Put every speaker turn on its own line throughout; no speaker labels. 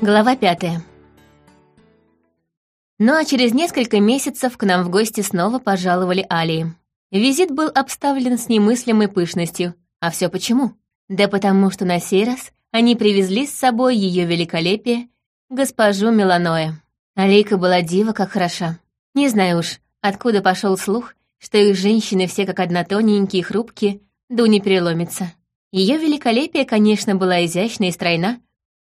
Глава пятая. Ну а через несколько месяцев к нам в гости снова пожаловали Алии. Визит был обставлен с немыслимой пышностью. А все почему? Да потому что на сей раз они привезли с собой ее великолепие, госпожу Меланоя. Алейка была дива как хороша. Не знаю уж, откуда пошел слух, что их женщины все как одна тоненькие и хрупкие, да не переломится. Ее великолепие, конечно, была изящна и стройна,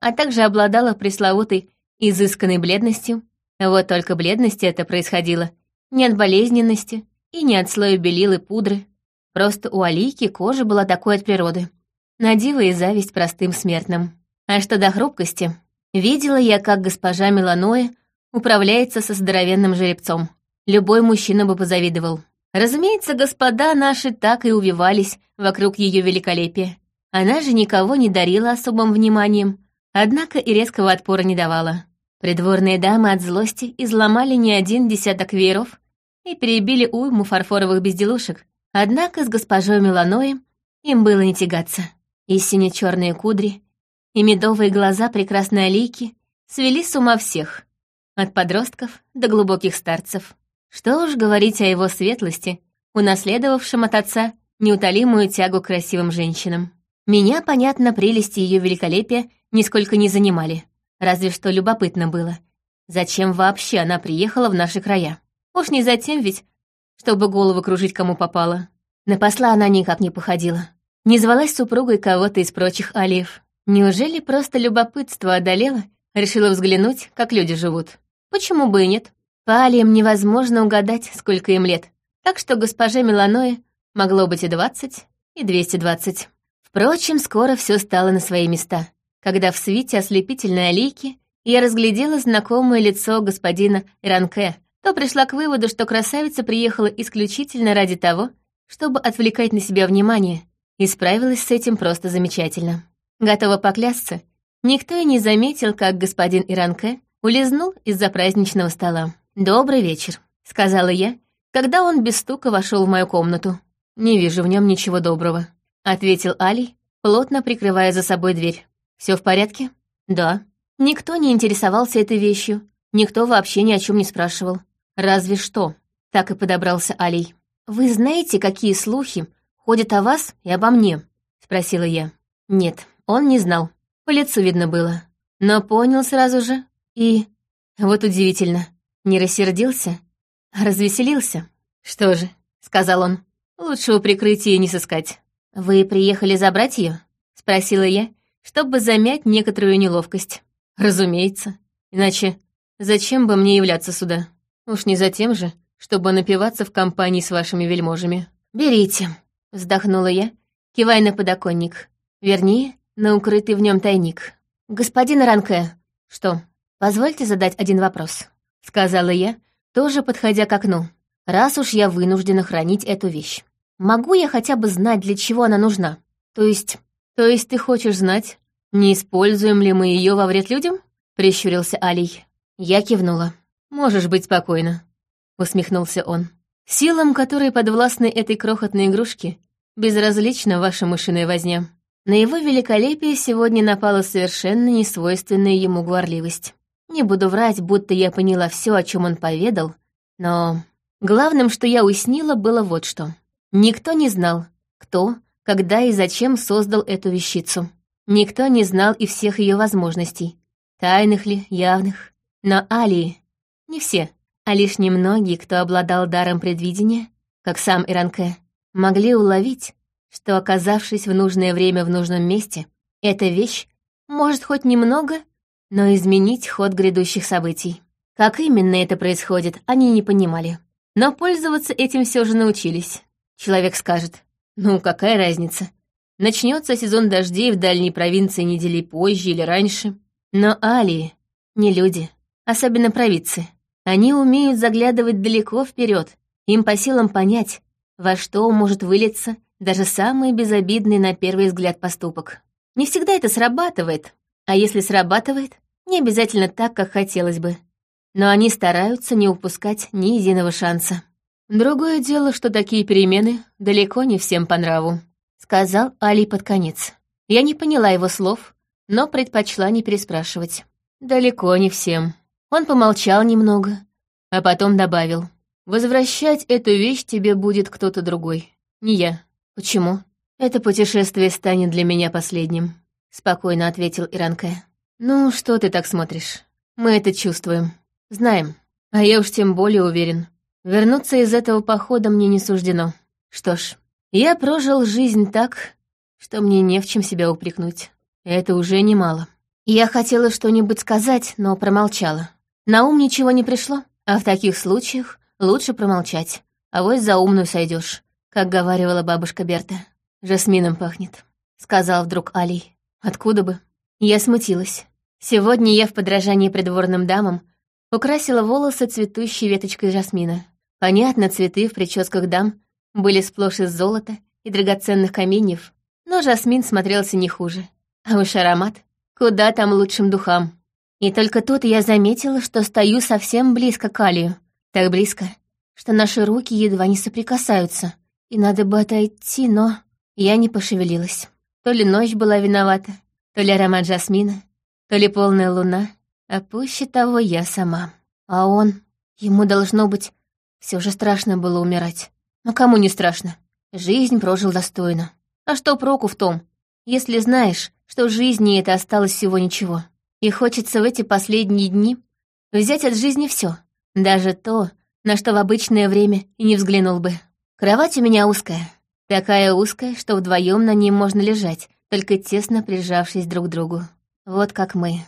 а также обладала пресловутой изысканной бледностью. Вот только бледности это происходило не от болезненности и не от слоя белил и пудры. Просто у Алики кожа была такой от природы. Надива и зависть простым смертным. А что до хрупкости, видела я, как госпожа Меланоя управляется со здоровенным жеребцом. Любой мужчина бы позавидовал. Разумеется, господа наши так и увивались вокруг ее великолепия. Она же никого не дарила особым вниманием, Однако и резкого отпора не давала. Придворные дамы от злости изломали не один десяток вееров и перебили уйму фарфоровых безделушек. Однако с госпожой Меланой им было не тягаться. И сине-черные кудри, и медовые глаза прекрасной Алийки свели с ума всех, от подростков до глубоких старцев. Что уж говорить о его светлости, унаследовавшем от отца неутолимую тягу к красивым женщинам. Меня, понятно, прелести ее великолепия нисколько не занимали. Разве что любопытно было. Зачем вообще она приехала в наши края? Уж не затем ведь, чтобы голову кружить кому попало. На посла она никак не походила. Не звалась супругой кого-то из прочих алиев. Неужели просто любопытство одолело, решила взглянуть, как люди живут? Почему бы и нет? По алиям невозможно угадать, сколько им лет. Так что госпоже Меланое могло быть и двадцать, и двести двадцать. Впрочем, скоро все стало на свои места когда в свете ослепительной аллейки я разглядела знакомое лицо господина Ранке, то пришла к выводу, что красавица приехала исключительно ради того, чтобы отвлекать на себя внимание, и справилась с этим просто замечательно. Готова поклясться, никто и не заметил, как господин Иранке улизнул из-за праздничного стола. «Добрый вечер», — сказала я, когда он без стука вошел в мою комнату. «Не вижу в нем ничего доброго», — ответил Али, плотно прикрывая за собой дверь. Все в порядке? Да. Никто не интересовался этой вещью, никто вообще ни о чем не спрашивал. Разве что. Так и подобрался Алий. Вы знаете, какие слухи ходят о вас и обо мне? Спросила я. Нет, он не знал. По лицу видно было. Но понял сразу же. И... Вот удивительно. Не рассердился, а развеселился. Что же, сказал он, лучшего прикрытия не сыскать. Вы приехали забрать ее? Спросила я, чтобы замять некоторую неловкость. Разумеется. Иначе зачем бы мне являться сюда? Уж не за тем же, чтобы напиваться в компании с вашими вельможами. «Берите», — вздохнула я, кивая на подоконник. Вернее, на укрытый в нем тайник. «Господин Ранке, что, позвольте задать один вопрос», — сказала я, тоже подходя к окну. «Раз уж я вынуждена хранить эту вещь, могу я хотя бы знать, для чего она нужна? То есть «То есть ты хочешь знать, не используем ли мы ее во вред людям?» — прищурился Алий. Я кивнула. «Можешь быть спокойна», — усмехнулся он. «Силам, которые подвластны этой крохотной игрушке, безразлична ваша мышиная возня». На его великолепие сегодня напала совершенно несвойственная ему гварливость. Не буду врать, будто я поняла все, о чем он поведал, но главным, что я уяснила, было вот что. Никто не знал, кто когда и зачем создал эту вещицу. Никто не знал и всех ее возможностей, тайных ли, явных. Но Алии, не все, а лишь немногие, кто обладал даром предвидения, как сам Иранке, могли уловить, что, оказавшись в нужное время в нужном месте, эта вещь может хоть немного, но изменить ход грядущих событий. Как именно это происходит, они не понимали. Но пользоваться этим все же научились. Человек скажет, ну, какая разница? Начнется сезон дождей в дальней провинции недели позже или раньше. Но алии не люди, особенно провидцы. Они умеют заглядывать далеко вперед. Им по силам понять, во что может вылиться даже самый безобидный на первый взгляд поступок. Не всегда это срабатывает, а если срабатывает, не обязательно так, как хотелось бы. Но они стараются не упускать ни единого шанса. Другое дело, что такие перемены далеко не всем по нраву, сказал Али под конец. Я не поняла его слов, но предпочла не переспрашивать. Далеко не всем. Он помолчал немного, а потом добавил. Возвращать эту вещь тебе будет кто-то другой, не я. Почему? Это путешествие станет для меня последним, спокойно ответил Иранке. Ну, что ты так смотришь? Мы это чувствуем. Знаем. А я уж тем более уверен. Вернуться из этого похода мне не суждено. Что ж, я прожил жизнь так, что мне не в чем себя упрекнуть. Это уже немало. Я хотела что-нибудь сказать, но промолчала. На ум ничего не пришло, а в таких случаях лучше промолчать. А вот за умную сойдешь, как говаривала бабушка Берта. «Жасмином пахнет», — сказал вдруг Алий. «Откуда бы?» Я смутилась. Сегодня я в подражании придворным дамам украсила волосы цветущей веточкой жасмина. Понятно, цветы в прическах дам были сплошь из золота и драгоценных каменьев, но жасмин смотрелся не хуже. А уж аромат куда там лучшим духам. И только тут я заметила, что стою совсем близко к Алию. Так близко, что наши руки едва не соприкасаются. И надо бы отойти, но я не пошевелилась. То ли ночь была виновата, то ли аромат жасмина, то ли полная луна, а пуще того я сама. А он, ему должно быть, все же страшно было умирать. Но кому не страшно? Жизнь прожил достойно. А что проку в том, если знаешь, что жизни это осталось всего ничего? И хочется в эти последние дни взять от жизни все, даже то, на что в обычное время и не взглянул бы. Кровать у меня узкая, такая узкая, что вдвоем на ней можно лежать, только тесно прижавшись друг к другу. Вот как мы.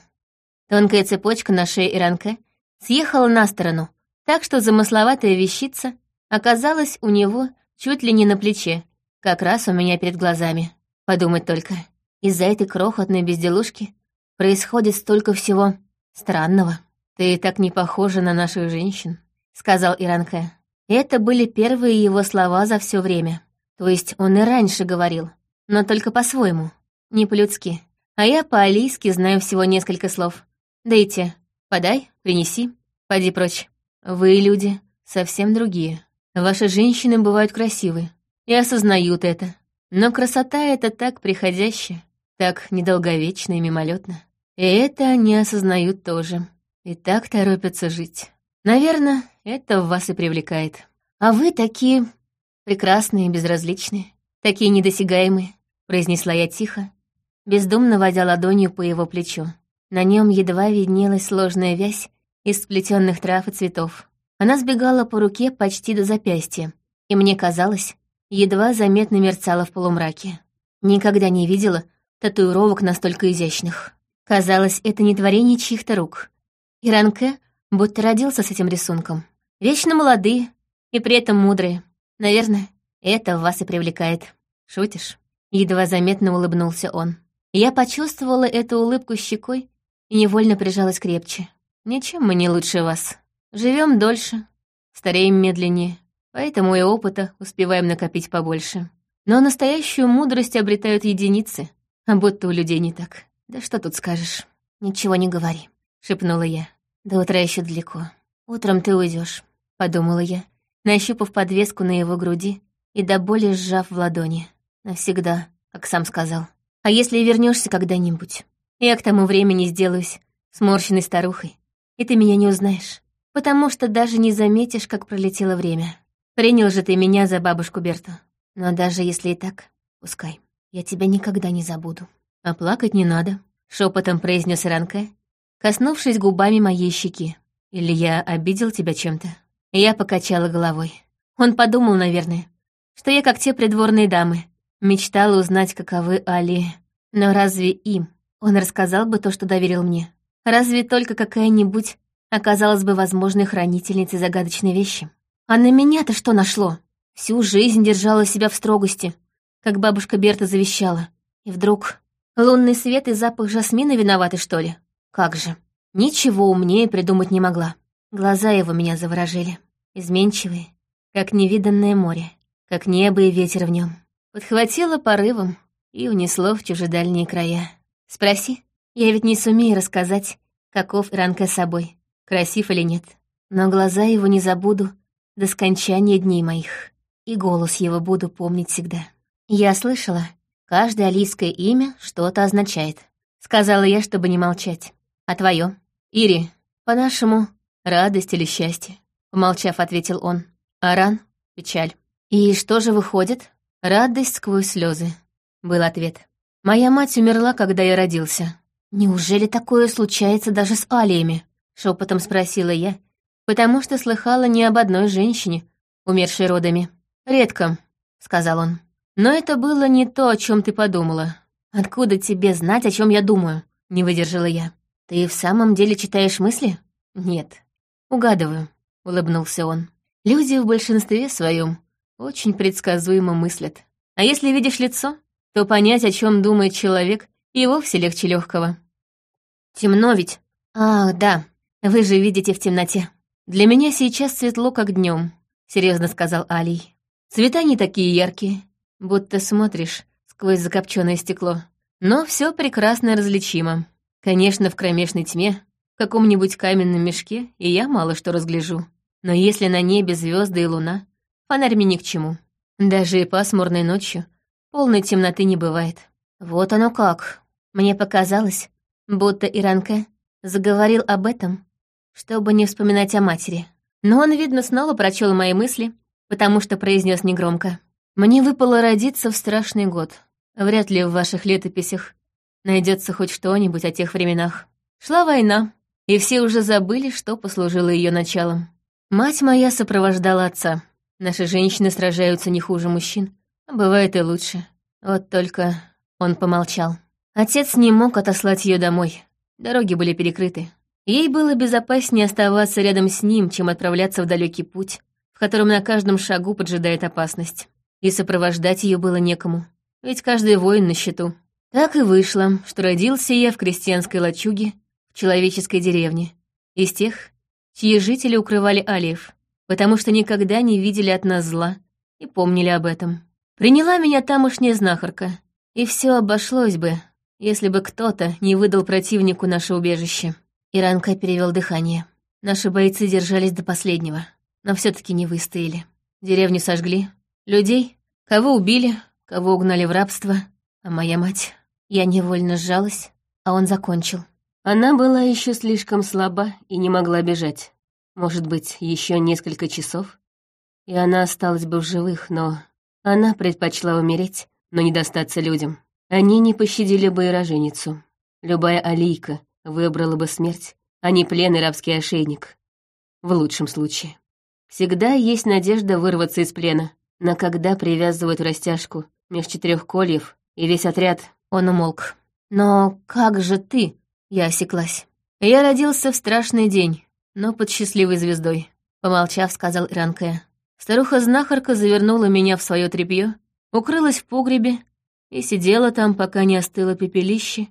Тонкая цепочка на шее Иранке съехала на сторону, так что замысловатая вещица оказалась у него чуть ли не на плече, как раз у меня перед глазами. Подумать только, из-за этой крохотной безделушки происходит столько всего странного. «Ты так не похожа на наших женщин», — сказал Иранке. Это были первые его слова за все время. То есть он и раньше говорил, но только по-своему, не по-людски. А я по-алийски знаю всего несколько слов. Дайте, подай, принеси, поди прочь. Вы, люди, совсем другие. Ваши женщины бывают красивы и осознают это. Но красота — это так приходящая, так недолговечно и мимолетно. И это они осознают тоже. И так торопятся жить. Наверное, это вас и привлекает. А вы такие прекрасные и безразличные, такие недосягаемые, произнесла я тихо, бездумно водя ладонью по его плечу. На нем едва виднелась сложная вязь из сплетенных трав и цветов. Она сбегала по руке почти до запястья, и мне казалось, едва заметно мерцала в полумраке. Никогда не видела татуировок настолько изящных. Казалось, это не творение чьих-то рук. Иранке будто родился с этим рисунком. Вечно молодые и при этом мудрые. Наверное, это вас и привлекает. Шутишь? Едва заметно улыбнулся он. Я почувствовала эту улыбку щекой и невольно прижалась крепче. Ничем мы не лучше вас. Живем дольше, стареем медленнее, поэтому и опыта успеваем накопить побольше. Но настоящую мудрость обретают единицы, а будто у людей не так. Да что тут скажешь? Ничего не говори, шепнула я. До утра еще далеко. Утром ты уйдешь, подумала я, нащупав подвеску на его груди и до боли сжав в ладони. Навсегда, как сам сказал. А если вернешься когда-нибудь? Я к тому времени сделаюсь сморщенной старухой, и ты меня не узнаешь, потому что даже не заметишь, как пролетело время. Принял же ты меня за бабушку Берту. Но даже если и так, пускай. Я тебя никогда не забуду. А плакать не надо, шепотом произнес Ранке, коснувшись губами моей щеки. Или я обидел тебя чем-то? Я покачала головой. Он подумал, наверное, что я как те придворные дамы, Мечтала узнать, каковы Али. Но разве им он рассказал бы то, что доверил мне? Разве только какая-нибудь оказалась бы возможной хранительницей загадочной вещи? А на меня-то что нашло? Всю жизнь держала себя в строгости, как бабушка Берта завещала. И вдруг лунный свет и запах жасмина виноваты, что ли? Как же. Ничего умнее придумать не могла. Глаза его меня заворожили. Изменчивые, как невиданное море, как небо и ветер в нем. Подхватило порывом и унесло в чужедальние края. Спроси, я ведь не сумею рассказать, каков Иранка собой, красив или нет. Но глаза его не забуду до скончания дней моих, и голос его буду помнить всегда. Я слышала, каждое алийское имя что-то означает. Сказала я, чтобы не молчать. А твое? Ири, по-нашему, радость или счастье, помолчав, ответил он. Аран — печаль. И что же выходит? Радость сквозь слезы, был ответ. Моя мать умерла, когда я родился. Неужели такое случается даже с алиями? Шепотом спросила я, потому что слыхала не об одной женщине, умершей родами. Редко, сказал он. Но это было не то, о чем ты подумала. Откуда тебе знать, о чем я думаю? Не выдержала я. Ты в самом деле читаешь мысли? Нет. Угадываю, улыбнулся он. Люди в большинстве своем очень предсказуемо мыслят. А если видишь лицо, то понять, о чем думает человек, и вовсе легче легкого. Темно ведь? Ах, да, вы же видите в темноте. Для меня сейчас светло, как днем, серьезно сказал Алий. Цвета не такие яркие, будто смотришь сквозь закопченное стекло. Но все прекрасно различимо. Конечно, в кромешной тьме, в каком-нибудь каменном мешке, и я мало что разгляжу. Но если на небе звезды и луна, фонарь мне ни к чему. Даже и пасмурной ночью полной темноты не бывает. Вот оно как. Мне показалось, будто Иранка заговорил об этом, чтобы не вспоминать о матери. Но он, видно, снова прочел мои мысли, потому что произнес негромко. «Мне выпало родиться в страшный год. Вряд ли в ваших летописях найдется хоть что-нибудь о тех временах. Шла война, и все уже забыли, что послужило ее началом. Мать моя сопровождала отца. Наши женщины сражаются не хуже мужчин, а бывает и лучше. Вот только он помолчал. Отец не мог отослать ее домой. Дороги были перекрыты. Ей было безопаснее оставаться рядом с ним, чем отправляться в далекий путь, в котором на каждом шагу поджидает опасность. И сопровождать ее было некому ведь каждый воин на счету. Так и вышло, что родился я в крестьянской лачуге, в человеческой деревне, из тех, чьи жители укрывали алиев, потому что никогда не видели от нас зла и помнили об этом. Приняла меня тамошняя знахарка, и все обошлось бы, если бы кто-то не выдал противнику наше убежище. Иранка перевел дыхание. Наши бойцы держались до последнего, но все таки не выстояли. Деревню сожгли, людей, кого убили, кого угнали в рабство, а моя мать. Я невольно сжалась, а он закончил. Она была еще слишком слаба и не могла бежать. Может быть, еще несколько часов, и она осталась бы в живых, но она предпочла умереть, но не достаться людям. Они не пощадили бы и роженицу. Любая алийка выбрала бы смерть, а не плен и рабский ошейник. В лучшем случае. Всегда есть надежда вырваться из плена, но когда привязывают растяжку меж четырех кольев, и весь отряд, он умолк. «Но как же ты?» — я осеклась. «Я родился в страшный день, но под счастливой звездой», — помолчав, сказал Иранке. Старуха-знахарка завернула меня в свое тряпье, укрылась в погребе и сидела там, пока не остыло пепелище,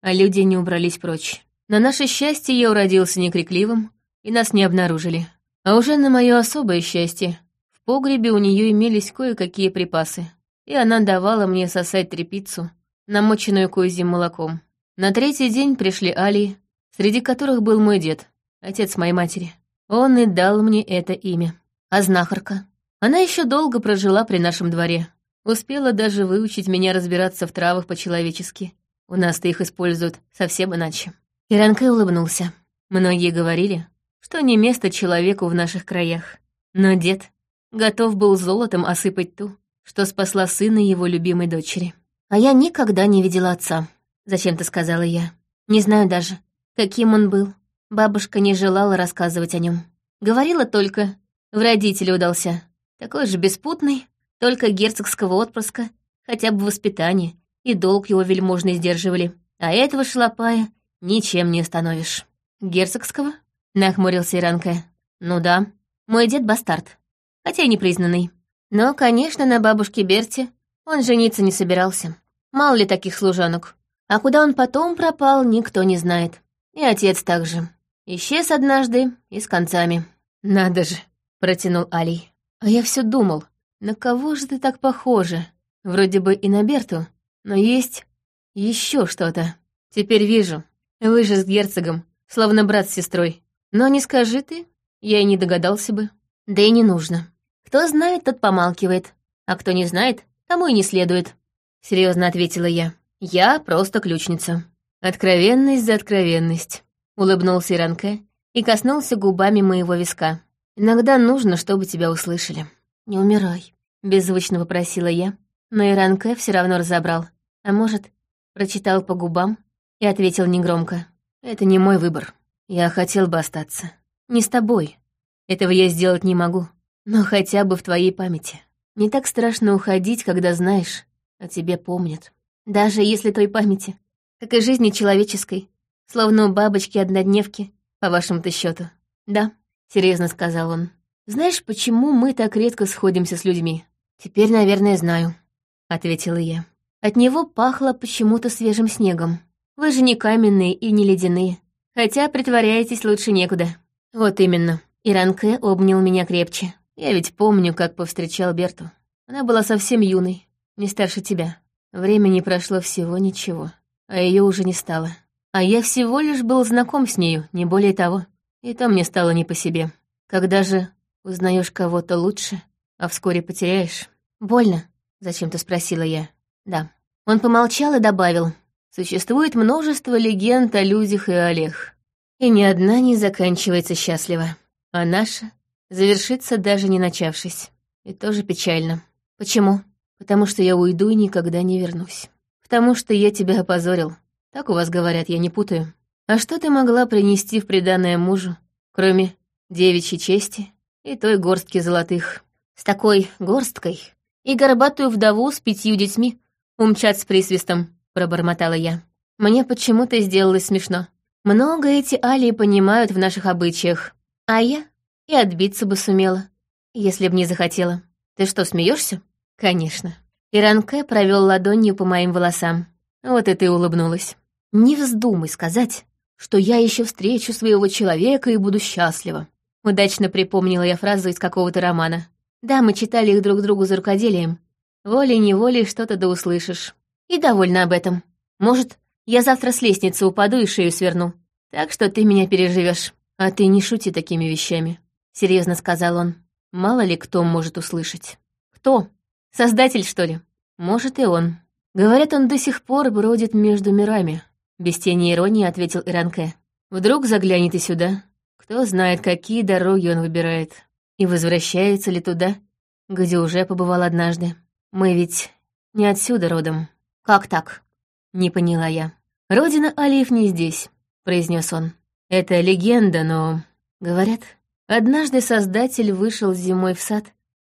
а люди не убрались прочь. На наше счастье я уродился некрикливым, и нас не обнаружили. А уже на мое особое счастье, в погребе у нее имелись кое-какие припасы и она давала мне сосать трепицу, намоченную козьим молоком. На третий день пришли Али, среди которых был мой дед, отец моей матери. Он и дал мне это имя. А знахарка? Она еще долго прожила при нашем дворе. Успела даже выучить меня разбираться в травах по-человечески. У нас-то их используют совсем иначе. Иранка улыбнулся. Многие говорили, что не место человеку в наших краях. Но дед готов был золотом осыпать ту, что спасла сына его любимой дочери. А я никогда не видела отца, зачем-то сказала я. Не знаю даже, каким он был. Бабушка не желала рассказывать о нем. Говорила только, в родителе удался. Такой же беспутный, только герцогского отпрыска, хотя бы воспитание, и долг его вельможно сдерживали. А этого шалопая ничем не остановишь. Герцогского? Нахмурился Иранка. Ну да, мой дед бастард, хотя и непризнанный. Но, конечно, на бабушке Берте он жениться не собирался. Мало ли таких служанок. А куда он потом пропал, никто не знает. И отец также. Исчез однажды и с концами. «Надо же», — протянул Алий. «А я все думал, на кого же ты так похожа? Вроде бы и на Берту, но есть еще что-то. Теперь вижу. Вы же с герцогом, словно брат с сестрой. Но не скажи ты, я и не догадался бы. Да и не нужно. Кто знает, тот помалкивает, а кто не знает, тому и не следует. Серьезно ответила я. Я просто ключница. Откровенность за откровенность. — улыбнулся Иранке и коснулся губами моего виска. «Иногда нужно, чтобы тебя услышали. Не умирай», — беззвучно попросила я, но Иранке все равно разобрал. А может, прочитал по губам и ответил негромко. «Это не мой выбор. Я хотел бы остаться. Не с тобой. Этого я сделать не могу. Но хотя бы в твоей памяти. Не так страшно уходить, когда знаешь, о тебе помнят. Даже если той памяти, как и жизни человеческой, словно у бабочки-однодневки, по вашему-то счету. Да, серьезно сказал он. Знаешь, почему мы так редко сходимся с людьми? Теперь, наверное, знаю, ответила я. От него пахло почему-то свежим снегом. Вы же не каменные и не ледяные. Хотя притворяетесь лучше некуда. Вот именно. Иранке обнял меня крепче. Я ведь помню, как повстречал Берту. Она была совсем юной, не старше тебя. Времени прошло всего ничего, а ее уже не стало. А я всего лишь был знаком с нею, не более того. И то мне стало не по себе. Когда же узнаешь кого-то лучше, а вскоре потеряешь. Больно? Зачем-то спросила я. Да. Он помолчал и добавил. Существует множество легенд о людях и олег. И ни одна не заканчивается счастливо. А наша завершится даже не начавшись. И тоже печально. Почему? Потому что я уйду и никогда не вернусь. Потому что я тебя опозорил. Так у вас говорят, я не путаю. А что ты могла принести в приданное мужу, кроме девичьей чести и той горстки золотых? С такой горсткой и горбатую вдову с пятью детьми умчат с присвистом, пробормотала я. Мне почему-то сделалось смешно. Много эти алии понимают в наших обычаях, а я и отбиться бы сумела, если б не захотела. Ты что, смеешься? Конечно. Иранке провел ладонью по моим волосам. Вот и ты улыбнулась. Не вздумай сказать, что я еще встречу своего человека и буду счастлива. Удачно припомнила я фразу из какого-то романа. Да, мы читали их друг другу за рукоделием. Волей-неволей что-то да услышишь. И довольна об этом. Может, я завтра с лестницы упаду и шею сверну. Так что ты меня переживешь. А ты не шути такими вещами серьезно сказал он. Мало ли кто может услышать. Кто? Создатель, что ли? Может, и он. Говорят, он до сих пор бродит между мирами. Без тени иронии ответил Иранке. Вдруг заглянет и сюда. Кто знает, какие дороги он выбирает. И возвращается ли туда, где уже побывал однажды. Мы ведь не отсюда родом. Как так? Не поняла я. Родина Алиев не здесь, произнес он. Это легенда, но... Говорят, Однажды Создатель вышел зимой в сад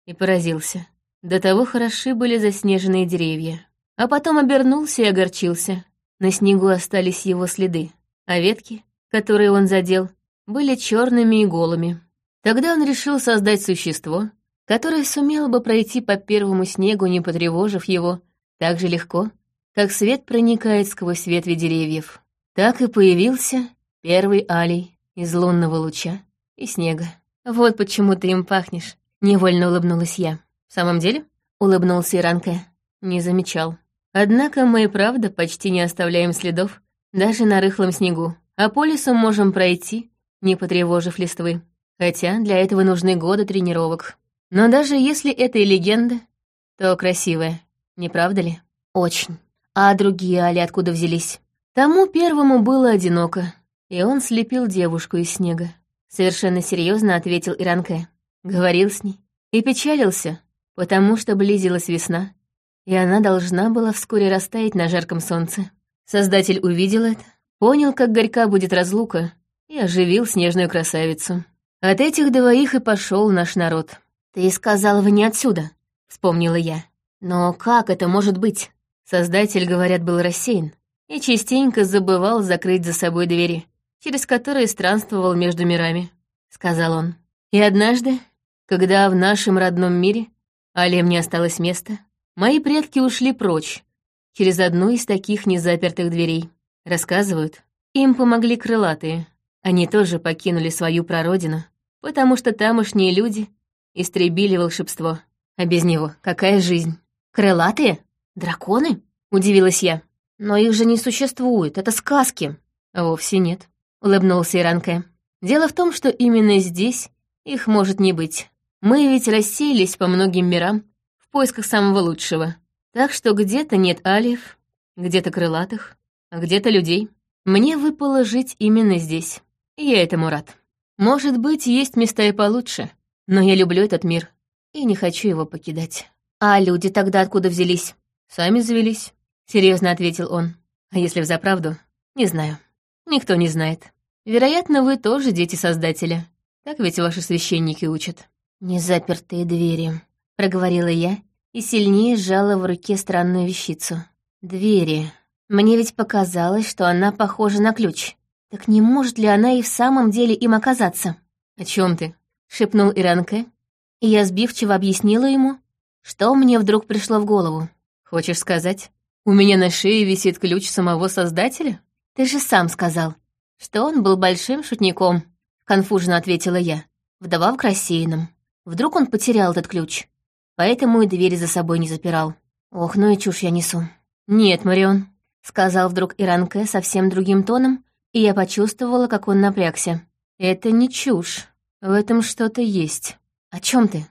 и поразился. До того хороши были заснеженные деревья. А потом обернулся и огорчился. На снегу остались его следы, а ветки, которые он задел, были черными и голыми. Тогда он решил создать существо, которое сумело бы пройти по первому снегу, не потревожив его, так же легко, как свет проникает сквозь ветви деревьев. Так и появился первый алий из лунного луча, и снега. Вот почему ты им пахнешь. Невольно улыбнулась я. В самом деле? Улыбнулся Иранке. Не замечал. Однако мы и правда почти не оставляем следов, даже на рыхлом снегу. А по лесу можем пройти, не потревожив листвы. Хотя для этого нужны годы тренировок. Но даже если это и легенда, то красивая, не правда ли? Очень. А другие али откуда взялись? Тому первому было одиноко, и он слепил девушку из снега. Совершенно серьезно ответил Иранке. Говорил с ней. И печалился, потому что близилась весна, и она должна была вскоре растаять на жарком солнце. Создатель увидел это, понял, как горька будет разлука, и оживил снежную красавицу. От этих двоих и пошел наш народ. «Ты сказал, вы не отсюда», — вспомнила я. «Но как это может быть?» Создатель, говорят, был рассеян и частенько забывал закрыть за собой двери через которые странствовал между мирами», — сказал он. «И однажды, когда в нашем родном мире Алем не осталось места, мои предки ушли прочь, через одну из таких незапертых дверей. Рассказывают, им помогли крылатые. Они тоже покинули свою прародину, потому что тамошние люди истребили волшебство. А без него какая жизнь? Крылатые? Драконы? Удивилась я. Но их же не существует, это сказки. Вовсе нет улыбнулся Иранке. Дело в том, что именно здесь их может не быть. Мы ведь рассеялись по многим мирам в поисках самого лучшего. Так что где-то нет алиев, где-то крылатых, а где-то людей. Мне выпало жить именно здесь. Я этому рад. Может быть, есть места и получше, но я люблю этот мир и не хочу его покидать. А люди тогда откуда взялись? Сами завелись, серьезно ответил он. А если взаправду? Не знаю. Никто не знает. Вероятно, вы тоже дети Создателя. Так ведь ваши священники учат. «Незапертые двери», — проговорила я и сильнее сжала в руке странную вещицу. «Двери. Мне ведь показалось, что она похожа на ключ. Так не может ли она и в самом деле им оказаться?» «О чем ты?» — шепнул Иранке, и я сбивчиво объяснила ему, что мне вдруг пришло в голову. «Хочешь сказать, у меня на шее висит ключ самого Создателя?» «Ты же сам сказал, что он был большим шутником», — конфужно ответила я, вдова к рассеянным. Вдруг он потерял этот ключ, поэтому и двери за собой не запирал. Ох, ну и чушь я несу. «Нет, Марион», — сказал вдруг Иранке совсем другим тоном, и я почувствовала, как он напрягся. «Это не чушь. В этом что-то есть. О чем ты?»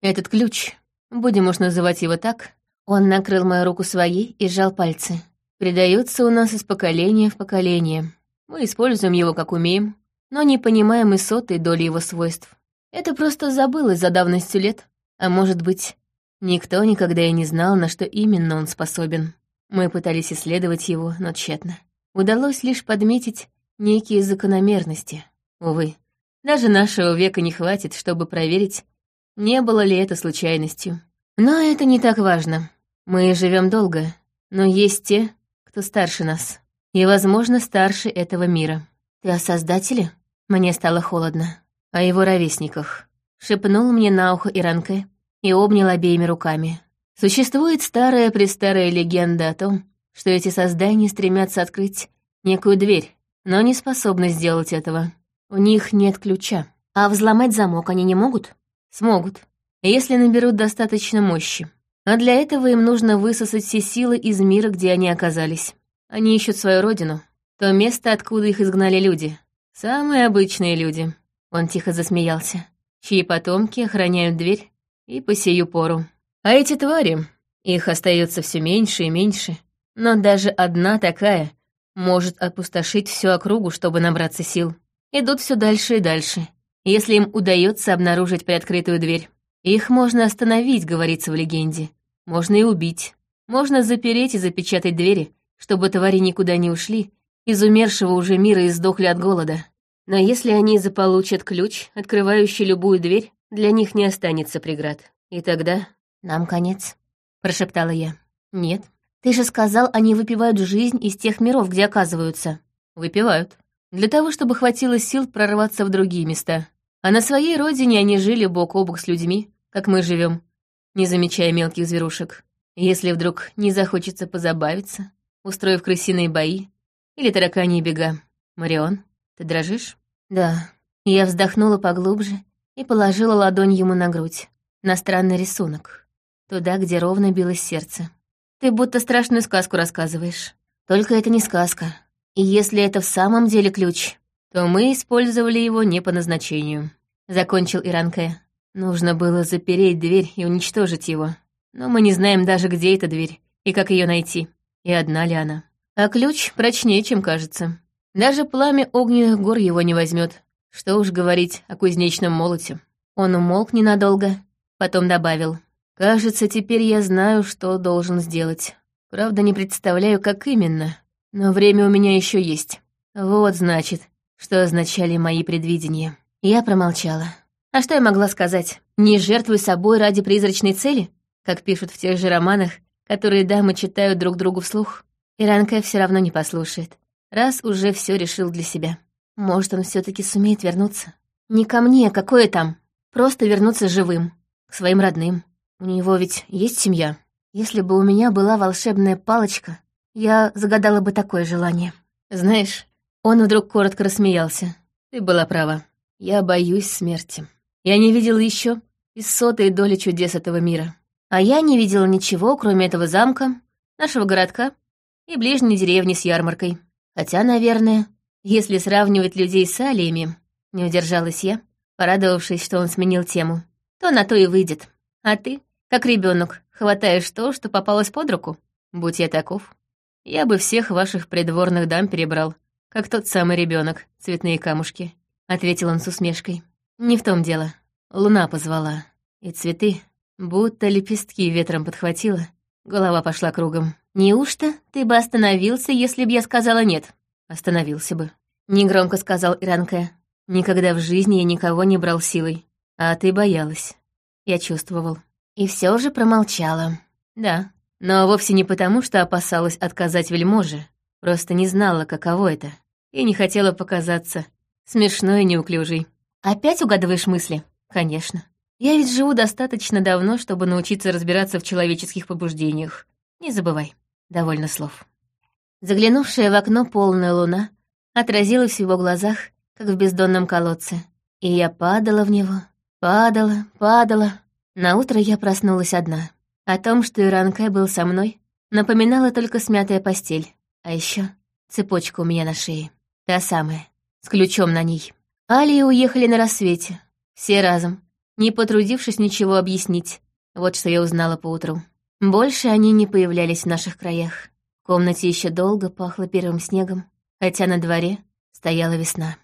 «Этот ключ, будем уж называть его так». Он накрыл мою руку своей и сжал пальцы. «Передается у нас из поколения в поколение. Мы используем его как умеем, но не понимаем и сотой доли его свойств. Это просто забылось за давностью лет. А может быть, никто никогда и не знал, на что именно он способен. Мы пытались исследовать его, но тщетно. Удалось лишь подметить некие закономерности. Увы, даже нашего века не хватит, чтобы проверить, не было ли это случайностью. Но это не так важно. Мы живем долго, но есть те, кто старше нас. И, возможно, старше этого мира. Ты о Создателе? Мне стало холодно о его ровесниках. Шепнул мне на ухо Иранке и обнял обеими руками. Существует старая-престарая легенда о том, что эти создания стремятся открыть некую дверь, но не способны сделать этого. У них нет ключа. А взломать замок они не могут? Смогут, если наберут достаточно мощи. А для этого им нужно высосать все силы из мира, где они оказались. Они ищут свою родину, то место, откуда их изгнали люди. Самые обычные люди. Он тихо засмеялся. Чьи потомки охраняют дверь и по сию пору. А эти твари, их остается все меньше и меньше. Но даже одна такая может опустошить всю округу, чтобы набраться сил. Идут все дальше и дальше. Если им удается обнаружить приоткрытую дверь. Их можно остановить, говорится в легенде. Можно и убить. Можно запереть и запечатать двери, чтобы твари никуда не ушли, из умершего уже мира и сдохли от голода. Но если они заполучат ключ, открывающий любую дверь, для них не останется преград. И тогда нам конец, прошептала я. Нет. Ты же сказал, они выпивают жизнь из тех миров, где оказываются. Выпивают. Для того, чтобы хватило сил прорваться в другие места. А на своей родине они жили бок о бок с людьми, как мы живем, не замечая мелких зверушек. Если вдруг не захочется позабавиться, устроив крысиные бои или тараканьи бега. Марион, ты дрожишь? Да. Я вздохнула поглубже и положила ладонь ему на грудь, на странный рисунок, туда, где ровно билось сердце. Ты будто страшную сказку рассказываешь. Только это не сказка. И если это в самом деле ключ, то мы использовали его не по назначению. Закончил Иранке. Нужно было запереть дверь и уничтожить его. Но мы не знаем даже, где эта дверь и как ее найти. И одна ли она. А ключ прочнее, чем кажется. Даже пламя огненных гор его не возьмет. Что уж говорить о кузнечном молоте. Он умолк ненадолго, потом добавил. «Кажется, теперь я знаю, что должен сделать. Правда, не представляю, как именно. Но время у меня еще есть. Вот, значит, что означали мои предвидения». Я промолчала. А что я могла сказать? Не жертвуй собой ради призрачной цели? Как пишут в тех же романах, которые дамы читают друг другу вслух. Иранка все равно не послушает раз уже все решил для себя. Может, он все таки сумеет вернуться? Не ко мне, какое там? Просто вернуться живым, к своим родным. У него ведь есть семья. Если бы у меня была волшебная палочка, я загадала бы такое желание. Знаешь, он вдруг коротко рассмеялся. Ты была права. Я боюсь смерти. Я не видел еще и сотой доли чудес этого мира. А я не видела ничего, кроме этого замка, нашего городка и ближней деревни с ярмаркой. Хотя, наверное, если сравнивать людей с алиями, не удержалась я, порадовавшись, что он сменил тему, то на то и выйдет. А ты, как ребенок, хватаешь то, что попалось под руку? Будь я таков, я бы всех ваших придворных дам перебрал, как тот самый ребенок, цветные камушки», — ответил он с усмешкой. «Не в том дело. Луна позвала. И цветы, будто лепестки ветром подхватила. Голова пошла кругом. «Неужто ты бы остановился, если б я сказала нет?» «Остановился бы», — негромко сказал Иранке. «Никогда в жизни я никого не брал силой. А ты боялась. Я чувствовал. И все же промолчала. Да, но вовсе не потому, что опасалась отказать вельможе. Просто не знала, каково это. И не хотела показаться смешной и неуклюжей. Опять угадываешь мысли? Конечно. Я ведь живу достаточно давно, чтобы научиться разбираться в человеческих побуждениях. Не забывай. Довольно слов. Заглянувшая в окно полная луна отразилась в его глазах, как в бездонном колодце. И я падала в него, падала, падала. На утро я проснулась одна. О том, что Иранкай был со мной, напоминала только смятая постель. А еще цепочка у меня на шее. Та самая, с ключом на ней. Алии уехали на рассвете. Все разом, не потрудившись ничего объяснить. Вот что я узнала поутру. Больше они не появлялись в наших краях. В комнате еще долго пахло первым снегом, хотя на дворе стояла весна.